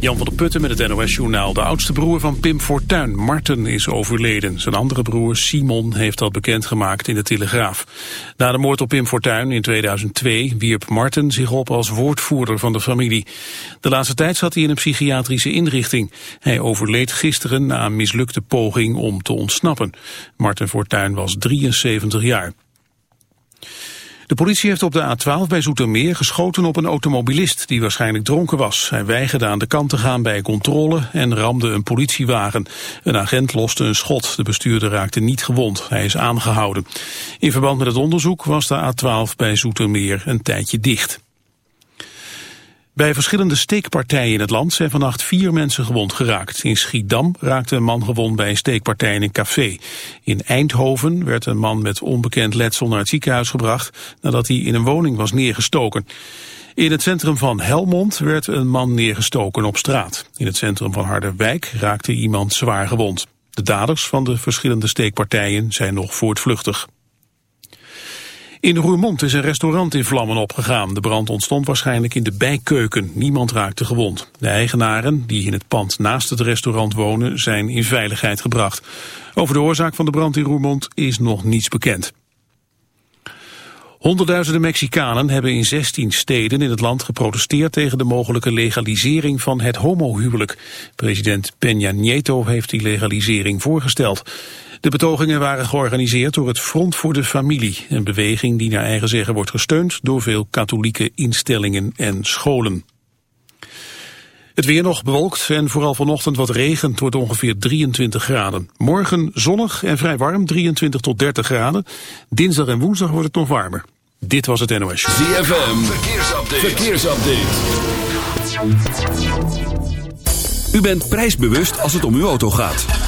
Jan van der Putten met het NOS-journaal. De oudste broer van Pim Fortuyn, Marten, is overleden. Zijn andere broer Simon heeft dat bekendgemaakt in de Telegraaf. Na de moord op Pim Fortuyn in 2002 wierp Marten zich op als woordvoerder van de familie. De laatste tijd zat hij in een psychiatrische inrichting. Hij overleed gisteren na een mislukte poging om te ontsnappen. Marten Fortuyn was 73 jaar. De politie heeft op de A12 bij Zoetermeer geschoten op een automobilist die waarschijnlijk dronken was. Hij weigerde aan de kant te gaan bij controle en ramde een politiewagen. Een agent loste een schot. De bestuurder raakte niet gewond. Hij is aangehouden. In verband met het onderzoek was de A12 bij Zoetermeer een tijdje dicht. Bij verschillende steekpartijen in het land zijn vannacht vier mensen gewond geraakt. In Schiedam raakte een man gewond bij een steekpartij in een café. In Eindhoven werd een man met onbekend letsel naar het ziekenhuis gebracht... nadat hij in een woning was neergestoken. In het centrum van Helmond werd een man neergestoken op straat. In het centrum van Harderwijk raakte iemand zwaar gewond. De daders van de verschillende steekpartijen zijn nog voortvluchtig. In Roermond is een restaurant in vlammen opgegaan. De brand ontstond waarschijnlijk in de bijkeuken. Niemand raakte gewond. De eigenaren, die in het pand naast het restaurant wonen, zijn in veiligheid gebracht. Over de oorzaak van de brand in Roermond is nog niets bekend. Honderdduizenden Mexicanen hebben in 16 steden in het land geprotesteerd tegen de mogelijke legalisering van het homohuwelijk. President Peña Nieto heeft die legalisering voorgesteld. De betogingen waren georganiseerd door het Front voor de Familie, een beweging die naar eigen zeggen wordt gesteund door veel katholieke instellingen en scholen. Het weer nog bewolkt en vooral vanochtend wat regent wordt ongeveer 23 graden. Morgen zonnig en vrij warm, 23 tot 30 graden. Dinsdag en woensdag wordt het nog warmer. Dit was het NOS. ZFM, verkeersupdate. verkeersupdate. U bent prijsbewust als het om uw auto gaat.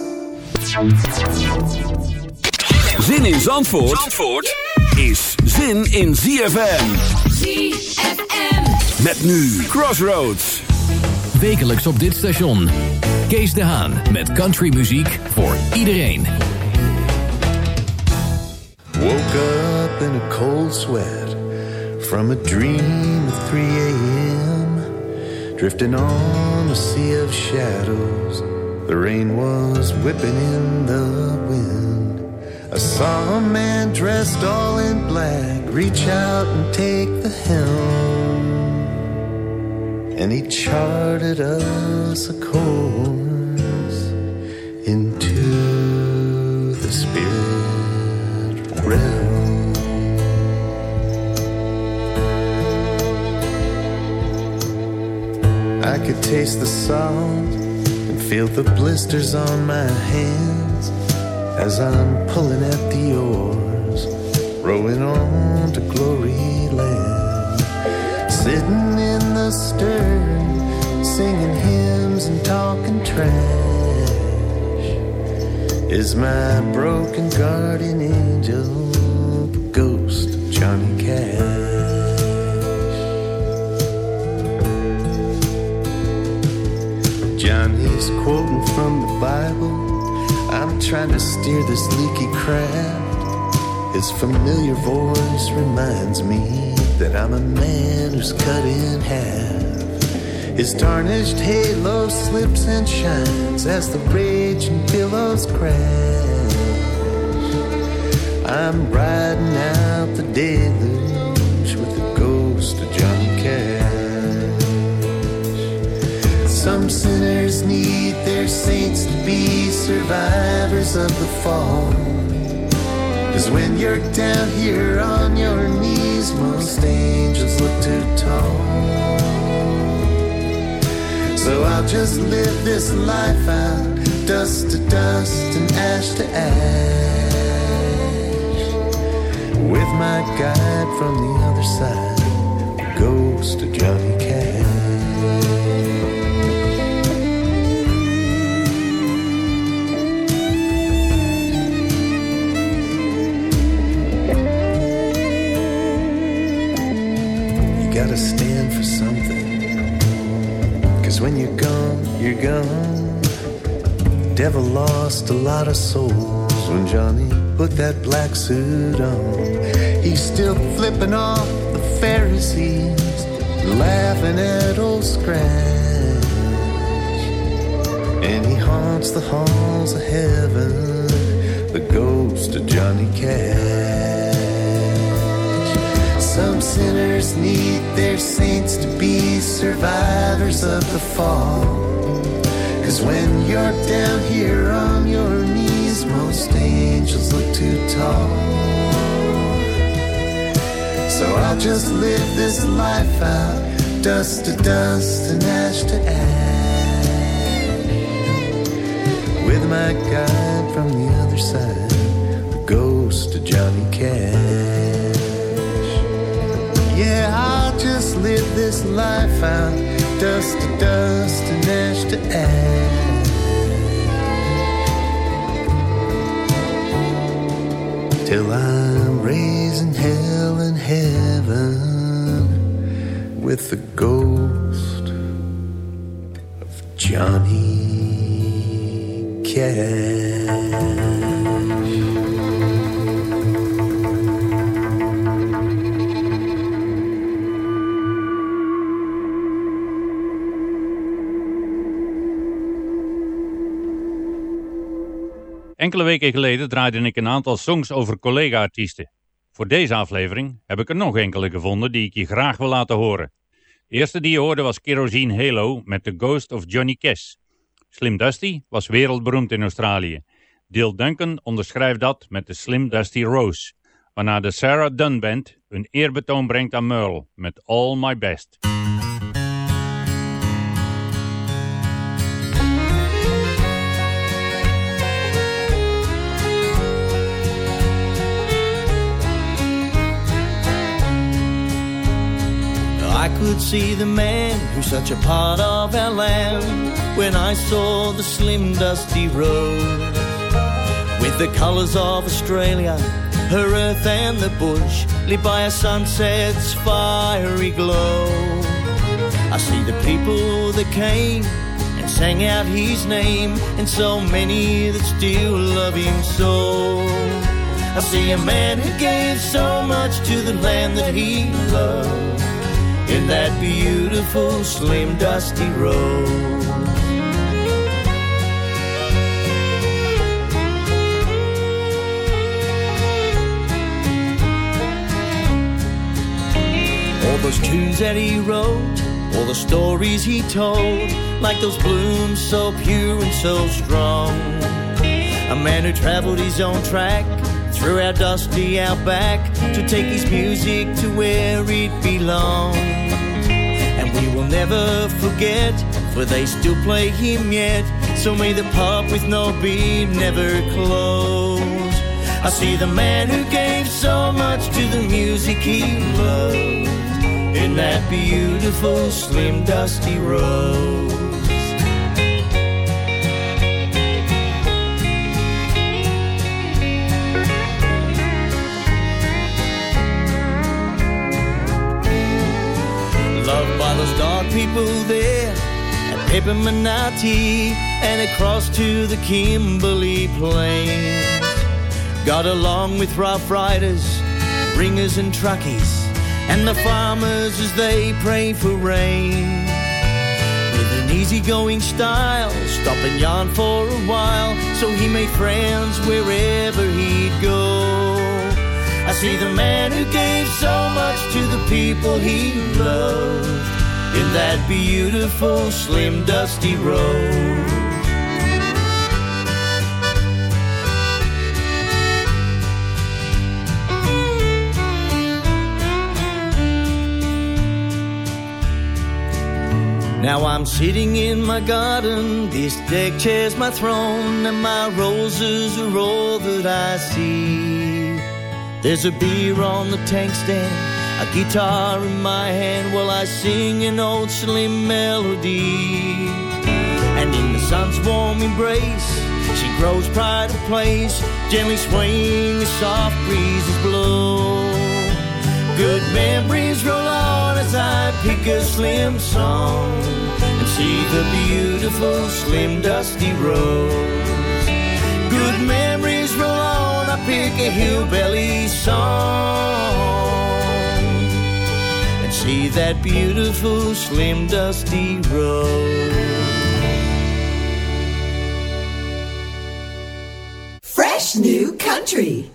Zin in Zandvoort, Zandvoort is zin in ZFM. ZFM. Met nu Crossroads. Wekelijks op dit station. Kees de Haan met countrymuziek voor iedereen. Woke up in a cold sweat from a dream at 3 a.m. Drifting on a sea of shadows. The rain was whipping in the wind. I saw a man dressed all in black reach out and take the helm. And he charted us a course into the spirit realm. I could taste the salt feel the blisters on my hands as I'm pulling at the oars, rowing on to glory land. Sitting in the stern, singing hymns and talking trash, is my broken guardian angel, ghost Johnny Cash. Johnny's quoting from the Bible. I'm trying to steer this leaky craft. His familiar voice reminds me that I'm a man who's cut in half. His tarnished halo slips and shines as the raging billows crash. I'm riding out the deluge sinners need their saints to be survivors of the fall. Cause when you're down here on your knees, most angels look too tall. So I'll just live this life out, dust to dust and ash to ash. With my guide from the other side, ghost of Johnny Cash. Gotta stand for something. Cause when you're gone, you're gone. Devil lost a lot of souls when Johnny put that black suit on. He's still flipping off the Pharisees, laughing at old Scratch. And he haunts the halls of heaven, the ghost of Johnny Cash. Some sinners need their saints to be survivors of the fall. Cause when you're down here on your knees, most angels look too tall. So I'll just live this life out, dust to dust and ash to ash. With my guide from the other side, the ghost of Johnny Cash. Live this life out, dust to dust and ash to ash. Till I'm raising hell and heaven with the ghost weken geleden draaide ik een aantal songs over collega-artiesten. Voor deze aflevering heb ik er nog enkele gevonden die ik je graag wil laten horen. De eerste die je hoorde was Kerosene Halo met The Ghost of Johnny Cash. Slim Dusty was wereldberoemd in Australië. Dil Duncan onderschrijft dat met de Slim Dusty Rose, waarna de Sarah Dunn Band een eerbetoon brengt aan Merle met All My Best. Could see the man who's such a part of our land when I saw the slim dusty road with the colours of Australia, her earth and the bush lit by a sunset's fiery glow. I see the people that came and sang out his name, and so many that still love him so. I see a man who gave so much to the land that he loved in that beautiful, slim, dusty road. All those tunes that he wrote, all the stories he told, like those blooms so pure and so strong. A man who traveled his own track through our dusty outback to take his music to where it belongs. And we will never forget, for they still play him yet. So may the pub with no beat never close. I see the man who gave so much to the music he loved in that beautiful, slim, dusty road. People there at Peppimenarti and across to the Kimberley Plains. Got along with rough riders, ringers and truckies, and the farmers as they pray for rain. With an easygoing style, stop and yarn for a while, so he made friends wherever he'd go. I see the man who gave so much to the people he loved in that beautiful, slim, dusty road. Now I'm sitting in my garden, this deck chair's my throne, and my roses are all that I see. There's a beer on the tank stand a guitar in my hand, while I sing an old slim melody. And in the sun's warm embrace, she grows pride of place, gently swaying the soft breezes blow. Good memories roll on as I pick a slim song and see the beautiful slim dusty road. Good memories roll on, I pick a hillbilly song see that beautiful slim dusty road. Fresh new country.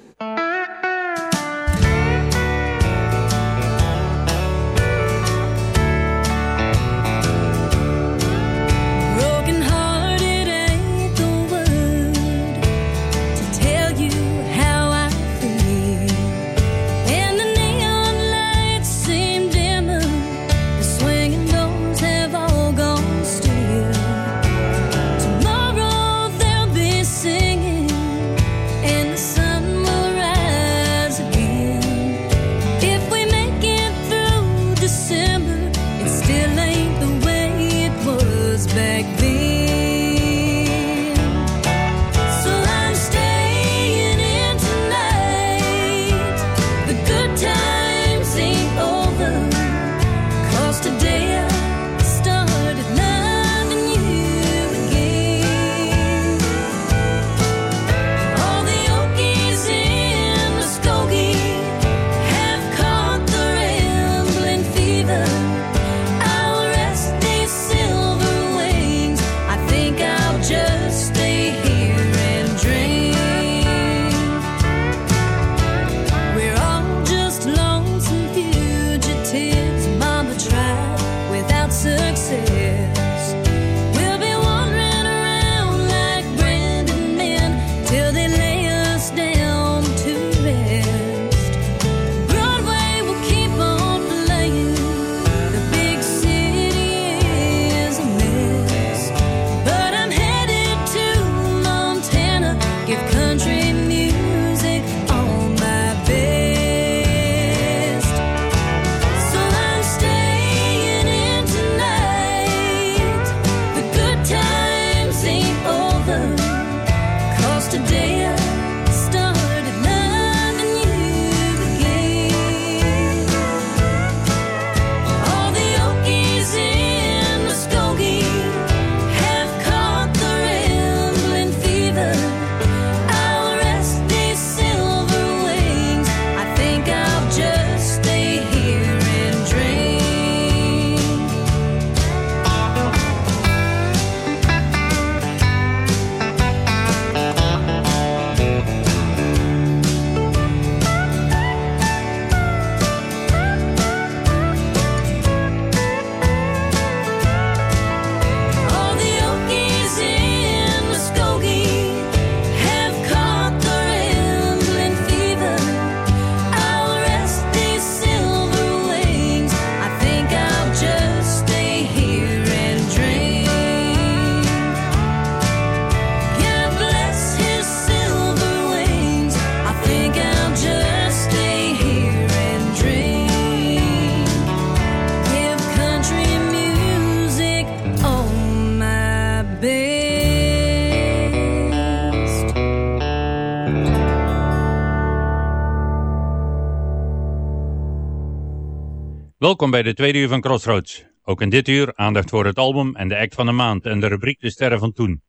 Welkom bij de tweede uur van Crossroads. Ook in dit uur aandacht voor het album en de act van de maand en de rubriek De Sterren van Toen.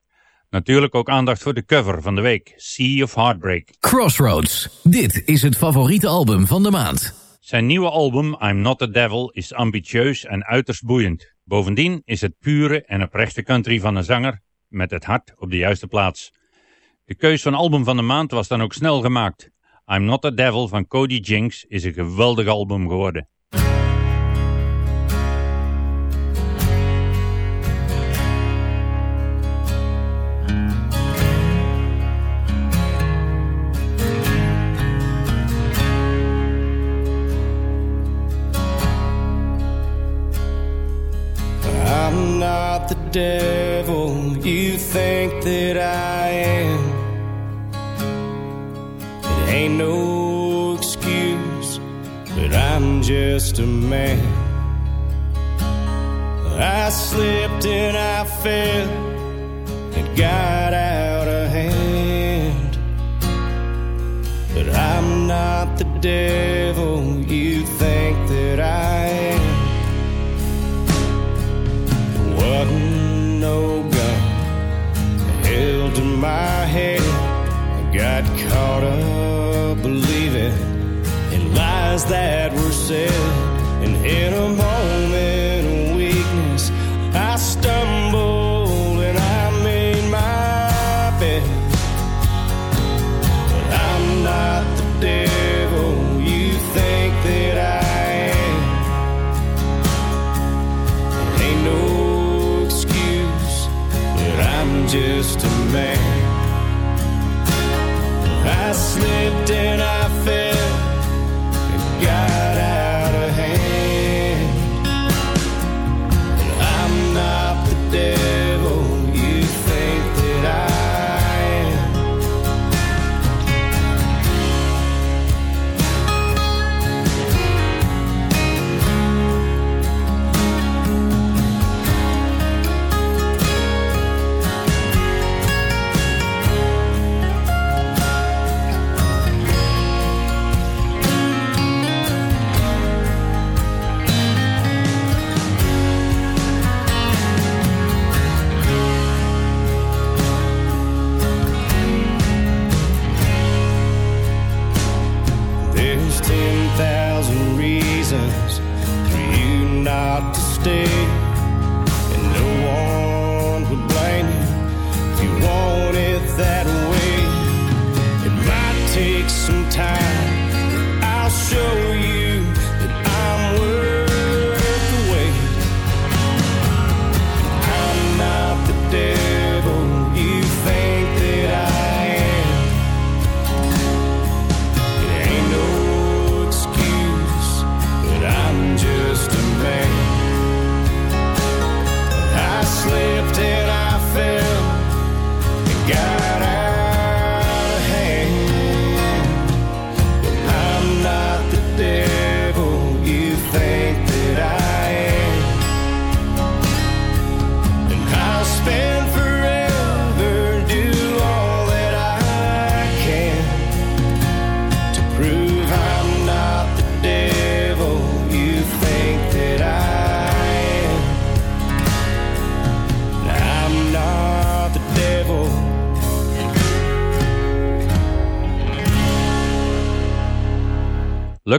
Natuurlijk ook aandacht voor de cover van de week, Sea of Heartbreak. Crossroads, dit is het favoriete album van de maand. Zijn nieuwe album I'm Not the Devil is ambitieus en uiterst boeiend. Bovendien is het pure en oprechte country van een zanger met het hart op de juiste plaats. De keus van album van de maand was dan ook snel gemaakt. I'm Not the Devil van Cody Jinks is een geweldig album geworden.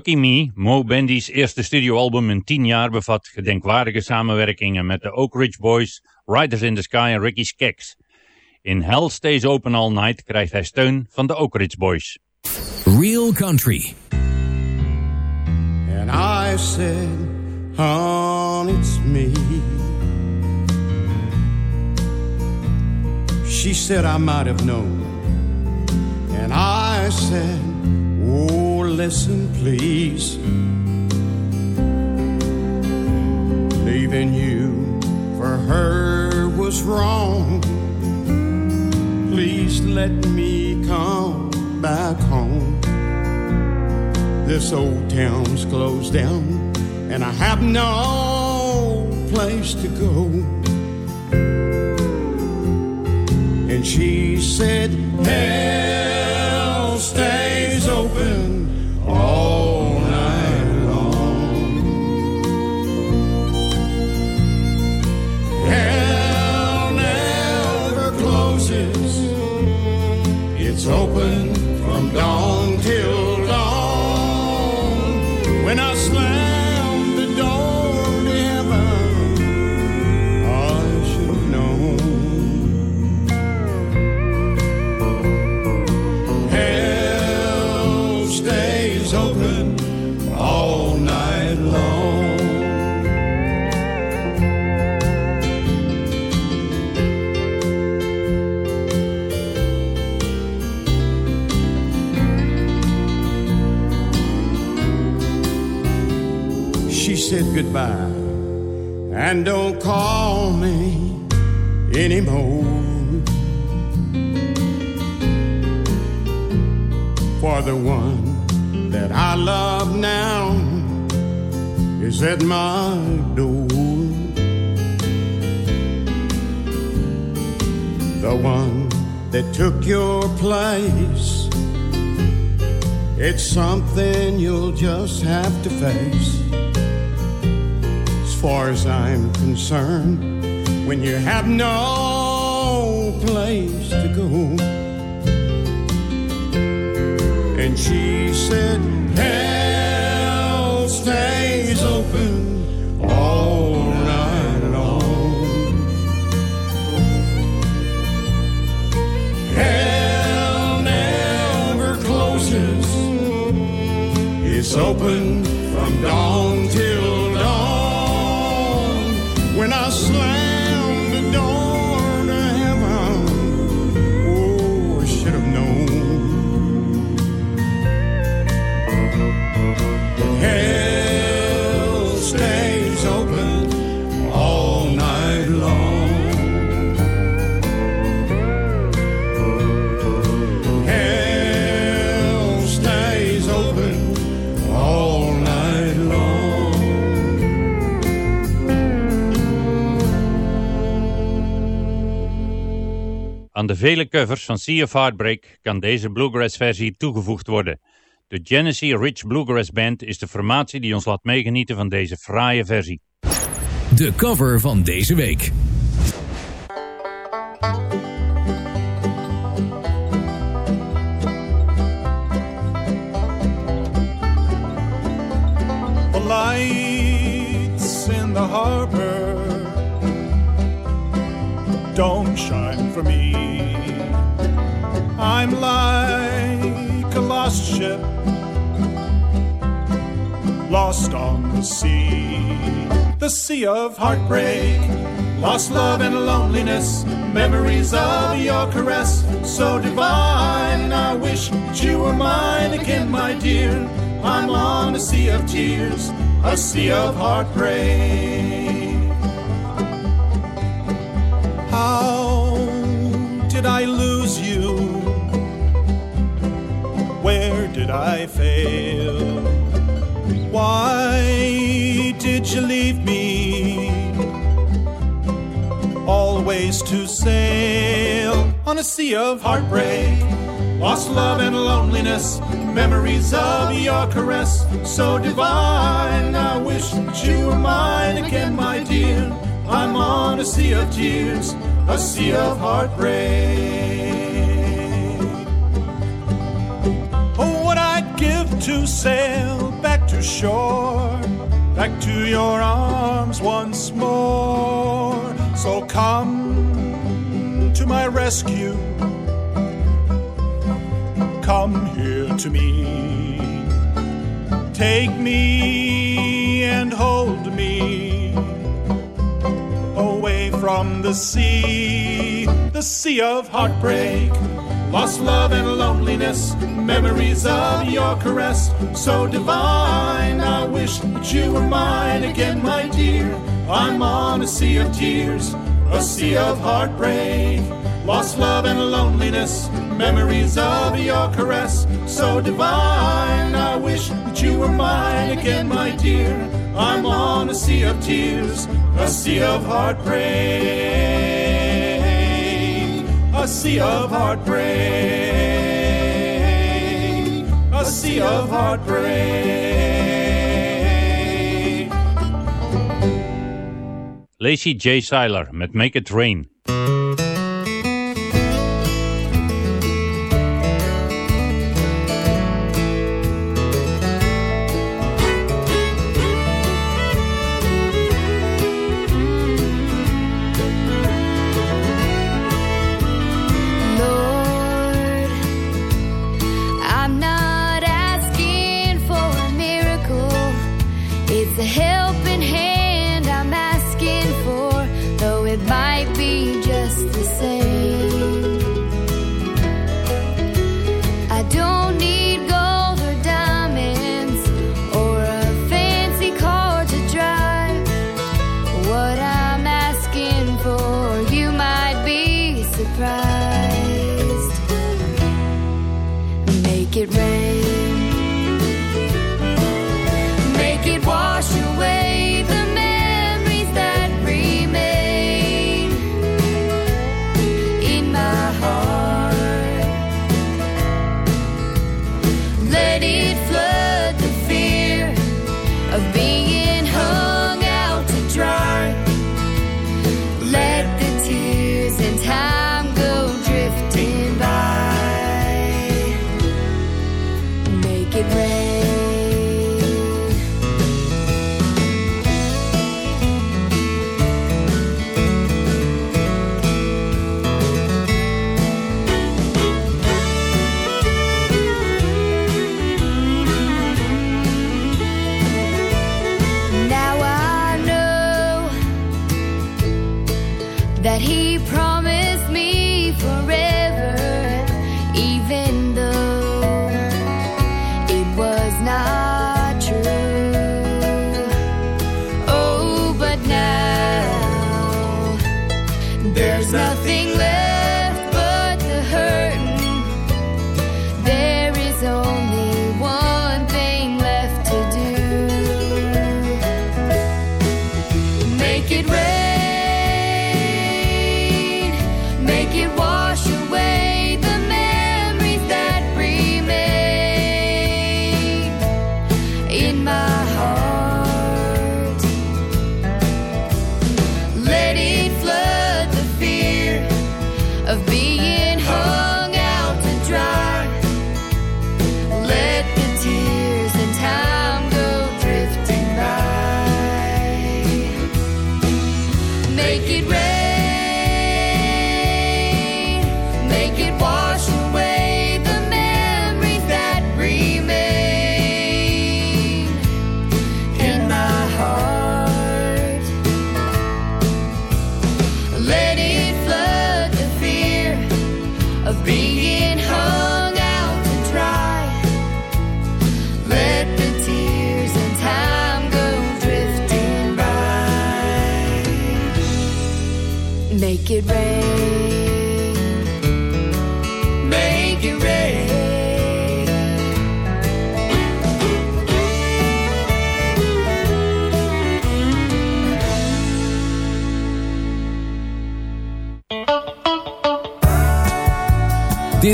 Lucky Mo Bendys eerste studioalbum in 10 jaar, bevat gedenkwaardige samenwerkingen met de Oak Ridge Boys, Riders in the Sky en Ricky Skaggs. In Hell Stays Open All Night krijgt hij steun van de Oak Ridge Boys. Real Country And I said, hon, it's me She said I might have known And I said lesson, please. Leaving you for her was wrong. Please let me come back home. This old town's closed down, and I have no place to go. And she said, Hell, stay. goodbye and don't call me anymore. For the one that I love now is at my door. The one that took your place. It's something you'll just have to face. Far as I'm concerned, when you have no place to go. And she said, Hell Aan de vele covers van Sea of Heartbreak kan deze bluegrass-versie toegevoegd worden. De Genesee Rich Bluegrass Band is de formatie die ons laat meegenieten van deze fraaie versie. De cover van deze week. The lights in the harbor don't shine for me. I'm like a lost ship, lost on the sea. The sea of heartbreak, lost love and loneliness, memories of your caress, so divine. I wish that you were mine again, my dear. I'm on a sea of tears, a sea of heartbreak. How did I lose did I fail? Why did you leave me? Always to sail on a sea of heartbreak. Lost love and loneliness, memories of your caress, so divine. I wish that you were mine again, my dear. I'm on a sea of tears, a sea of heartbreak. To sail back to shore, back to your arms once more. So come to my rescue, come here to me. Take me and hold me away from the sea, the sea of heartbreak. Lost love and loneliness, memories of your caress, so divine. I wish that you were mine again, my dear. I'm on a sea of tears, a sea of heartbreak. Lost love and loneliness, memories of your caress, so divine. I wish that you were mine again, my dear. I'm on a sea of tears, a sea of heartbreak, sea of heartbreak, a sea of heartbreak. Lacey J. Seiler met Make It Rain. in the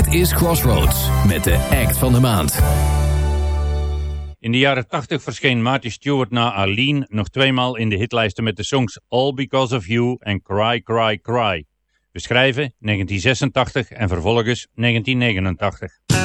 Is Crossroads met de act van de maand. In de jaren 80 verscheen Marty Stewart na Aline nog tweemaal in de hitlijsten met de songs All Because of You en Cry Cry Cry. We schrijven 1986 en vervolgens 1989.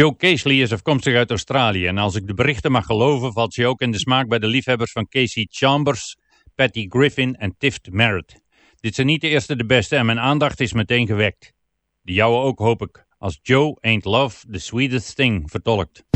Joe Casely is afkomstig uit Australië en als ik de berichten mag geloven valt ze ook in de smaak bij de liefhebbers van Casey Chambers, Patty Griffin en Tift Merritt. Dit zijn niet de eerste de beste en mijn aandacht is meteen gewekt. De jouwe ook hoop ik, als Joe Ain't Love the Sweetest Thing vertolkt.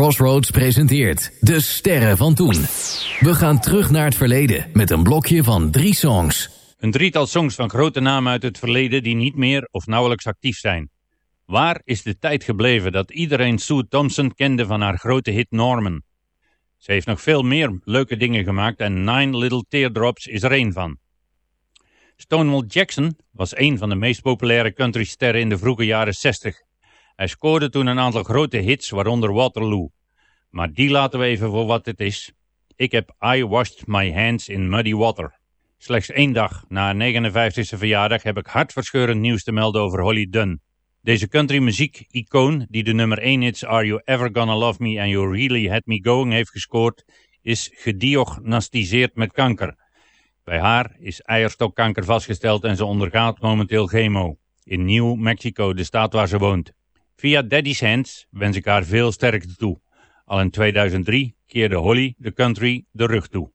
Crossroads presenteert De Sterren van Toen. We gaan terug naar het verleden met een blokje van drie songs. Een drietal songs van grote namen uit het verleden die niet meer of nauwelijks actief zijn. Waar is de tijd gebleven dat iedereen Sue Thompson kende van haar grote hit Norman? Ze heeft nog veel meer leuke dingen gemaakt en Nine Little Teardrops is er één van. Stonewall Jackson was een van de meest populaire countrysterren in de vroege jaren 60. Hij scoorde toen een aantal grote hits, waaronder Waterloo. Maar die laten we even voor wat het is. Ik heb I Washed My Hands in Muddy Water. Slechts één dag na haar 59e verjaardag heb ik hartverscheurend nieuws te melden over Holly Dunn. Deze country muziek icoon die de nummer 1 hits Are You Ever Gonna Love Me and You Really Had Me Going heeft gescoord, is gediagnosticeerd met kanker. Bij haar is eierstokkanker vastgesteld en ze ondergaat momenteel chemo. In New Mexico, de staat waar ze woont. Via Daddy's Hands wens ik haar veel sterkte toe. Al in 2003 keerde Holly de country de rug toe.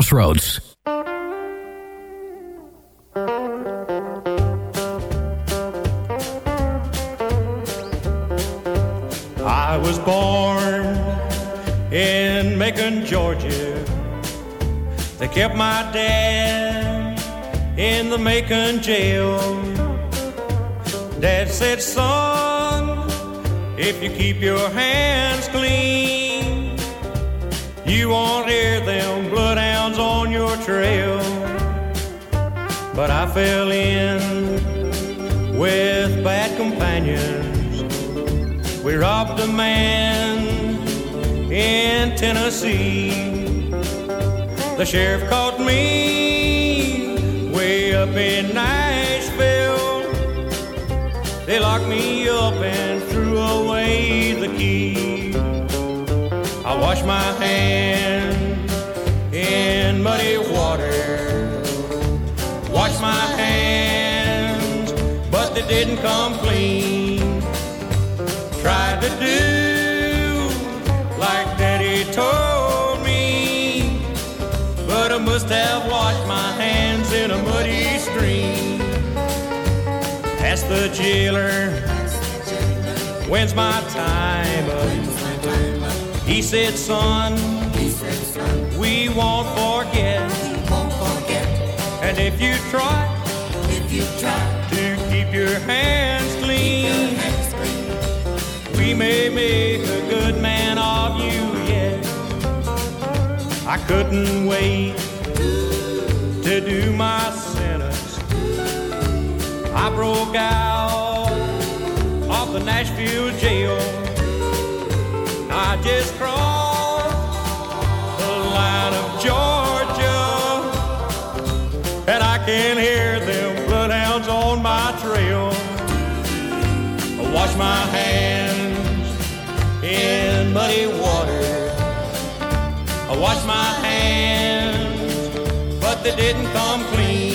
Crossroads. I was born in Macon, Georgia. They kept my dad in the Macon jail. Dad said, son, if you keep your hands clean, you won't hear them your trail. But I fell in with bad companions. We robbed a man in Tennessee. The sheriff caught me way up in Nashville. They locked me up and threw away the key. I washed my hands come clean tried to do like Daddy told me, but I must have washed my hands in a muddy stream. Asked the jailer, when's my time up? He said, son, we won't forget. And if you try, if you try keep your hands clean, we may make a good man of you yet. I couldn't wait to do my sentence. I broke out of the Nashville jail. I just crossed the line of Georgia, and I can hear my hands in muddy water. I wash my hands, but they didn't come clean.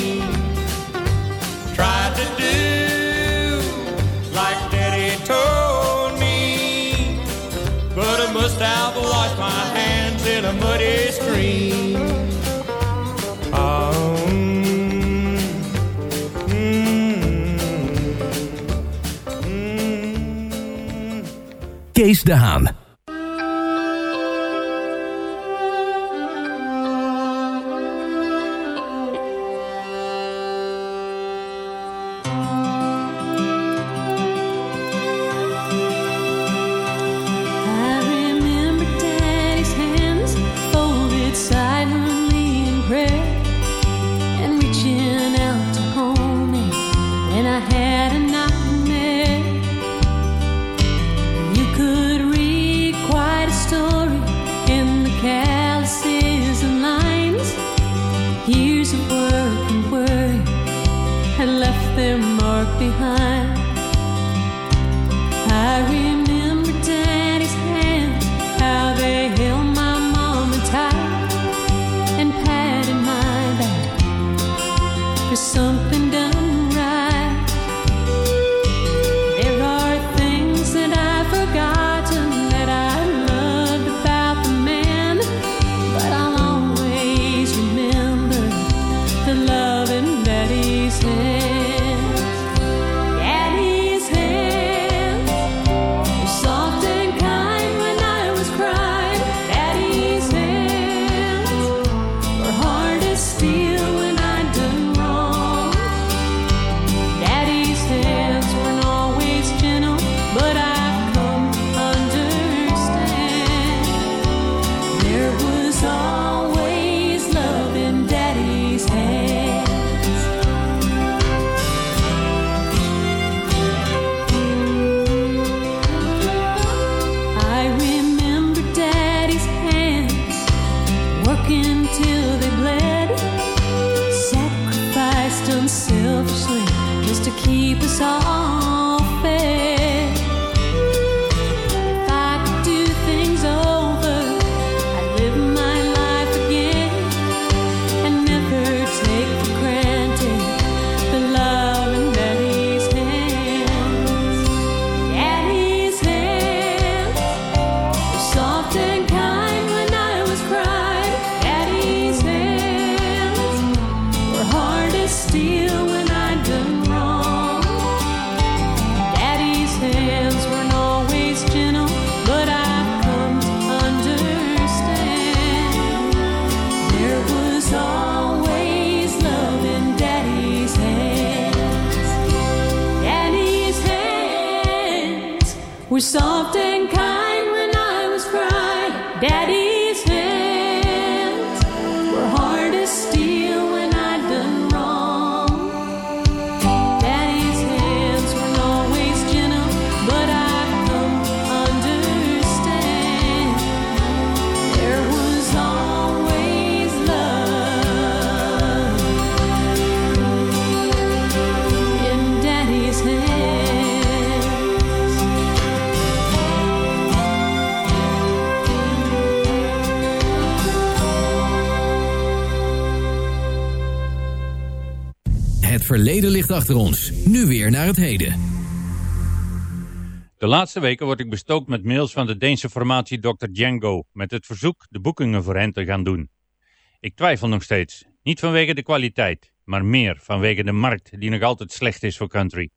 Kees de Haan. To keep us all were soft verleden ligt achter ons. Nu weer naar het heden. De laatste weken word ik bestookt met mails van de Deense formatie Dr. Django met het verzoek de boekingen voor hen te gaan doen. Ik twijfel nog steeds. Niet vanwege de kwaliteit, maar meer vanwege de markt die nog altijd slecht is voor country.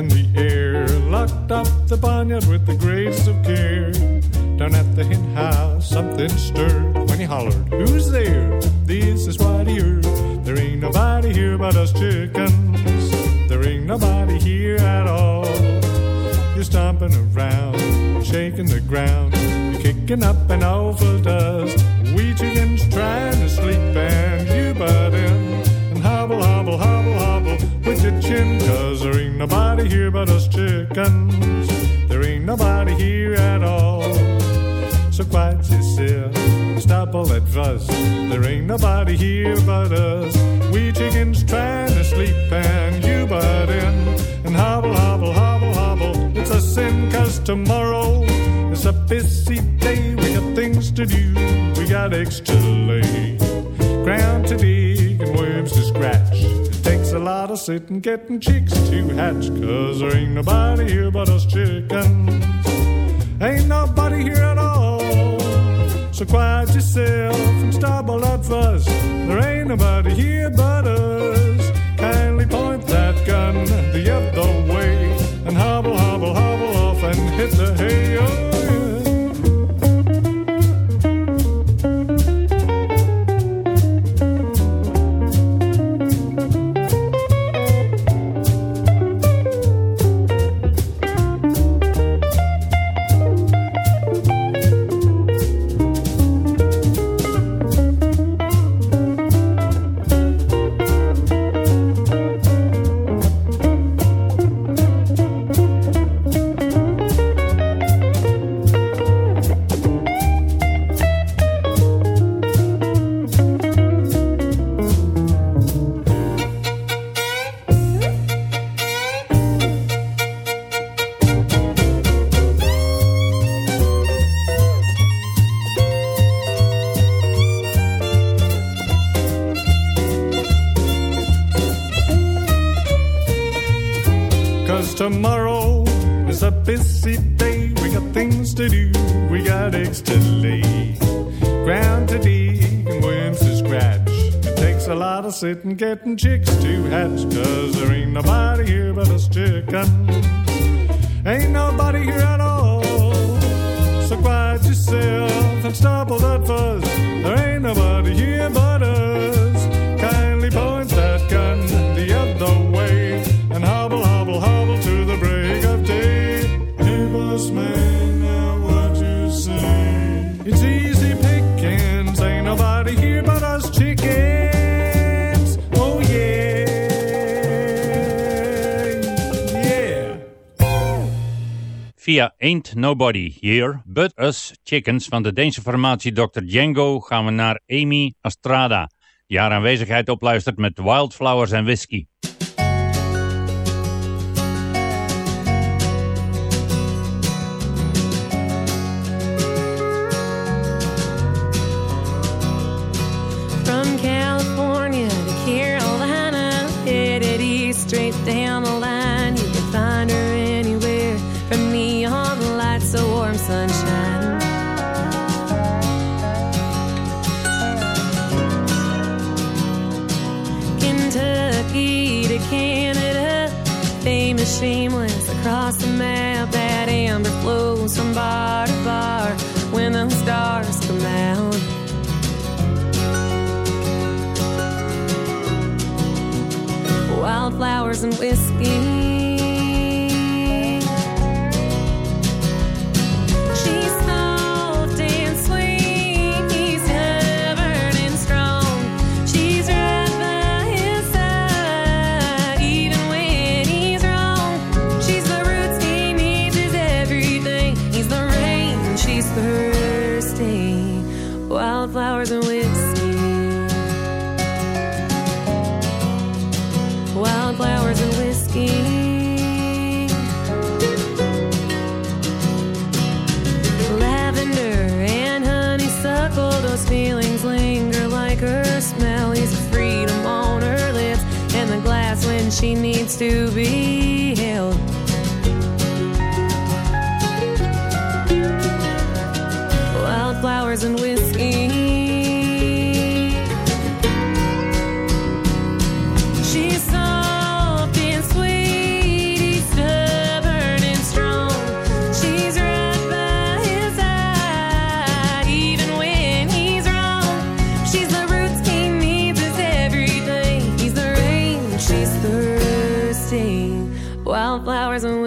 Taking the air, locked up the barnyard with the grace of care. Down at the hen house, something stirred when he hollered, Who's there? This is what he heard. There ain't nobody here but us chickens. There ain't nobody here at all. You're stomping around, shaking the ground. You're kicking up an awful dust. We chickens trying to sleep and you butt nobody here but us chickens. There ain't nobody here at all. So quiet yourself, stop all that fuss. There ain't nobody here but us. We chickens trying to sleep and you butt in and hobble, hobble, hobble, hobble. It's a sin cause tomorrow is a busy day. We got things to do, we got eggs to lay, ground to dig and worms to scratch. Lot of sitting getting chicks to hatch. Cause there ain't nobody here but us chickens. Ain't nobody here at all. So quiet yourself and stop all that fuss. There ain't nobody here but us. Kindly point that gun the other way and hobble, hobble, hobble off and hit the hay. Oh, Tomorrow is a busy day. We got things to do. We got eggs to lay. Ground to dig and worms to scratch. It takes a lot of sitting, getting chicks to hatch. Cause there ain't nobody here but us chickens. Ain't Nobody Here But Us Chickens van de Deense formatie Dr. Django gaan we naar Amy Astrada, die haar aanwezigheid opluistert met Wildflowers en whisky. flowers and whiskey. to be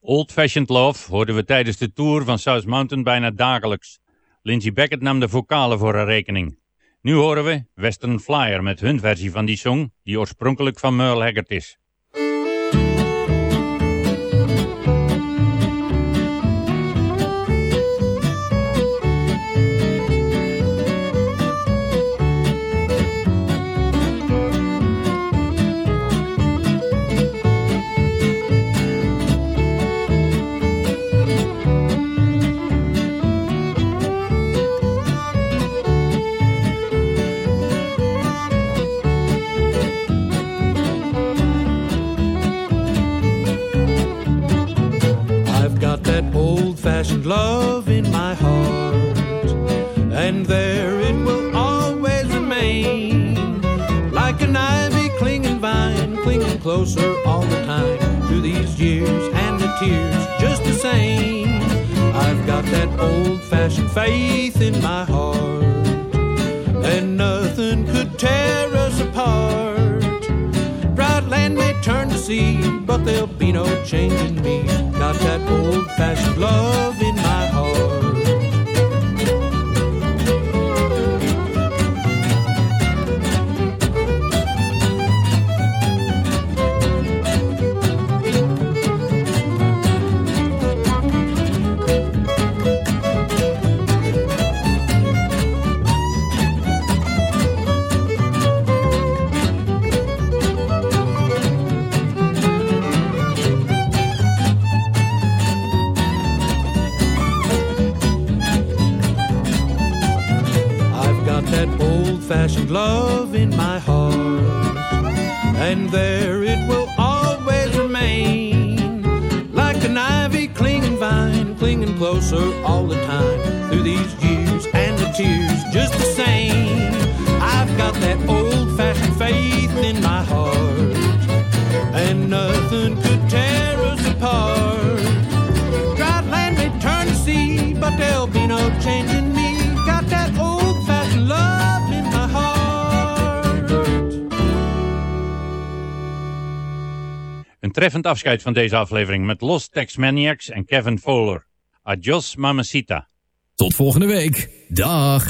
Old Fashioned Love hoorden we tijdens de tour van South Mountain bijna dagelijks. Lindsey Beckett nam de vocalen voor haar rekening. Nu horen we Western Flyer met hun versie van die song, die oorspronkelijk van Merle Haggard is. and there it will always remain like an ivy clinging vine, clinging closer all the time to these years and the tears, just the same. I've got that old fashioned faith in my heart, and nothing could tear us apart. Proud land may turn to sea, but there'll be no change in me. Got that old fashioned love in my love in my heart, and there it will always remain. Like an ivy clinging vine, clinging closer all the time through these years and the tears, just the same. I've got that old fashioned faith in my heart, and nothing could tear us apart. Dry land may turn to sea, but there'll be no change treffend afscheid van deze aflevering met Lost Tex Maniacs en Kevin Fowler. Adios Mamacita. Tot volgende week. Dag.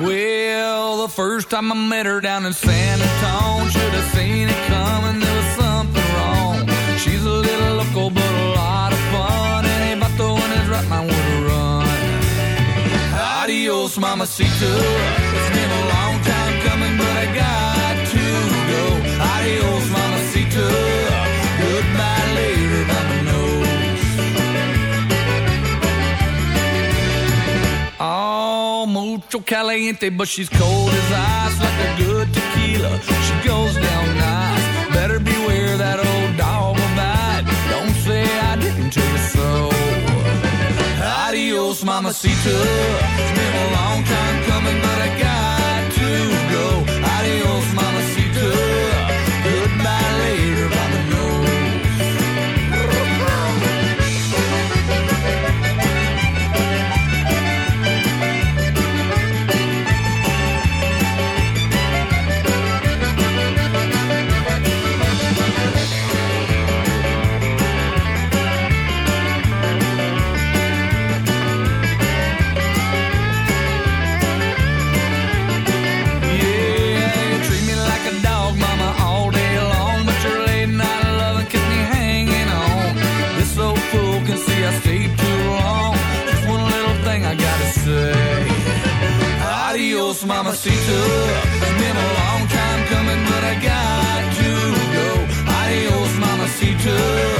Well, the first time I met her down in San Antonio, should have seen it coming. There was something mamacita. It's been a long time coming, but I got to go. Adios, mamacita. Goodbye mama knows. Oh, mucho caliente, but she's cold as ice, like a good tequila. She goes down mamacita. It's been a long time coming, but I got to go. Mamacita. It's been a long time coming, but I got to go. Adios, mamacita.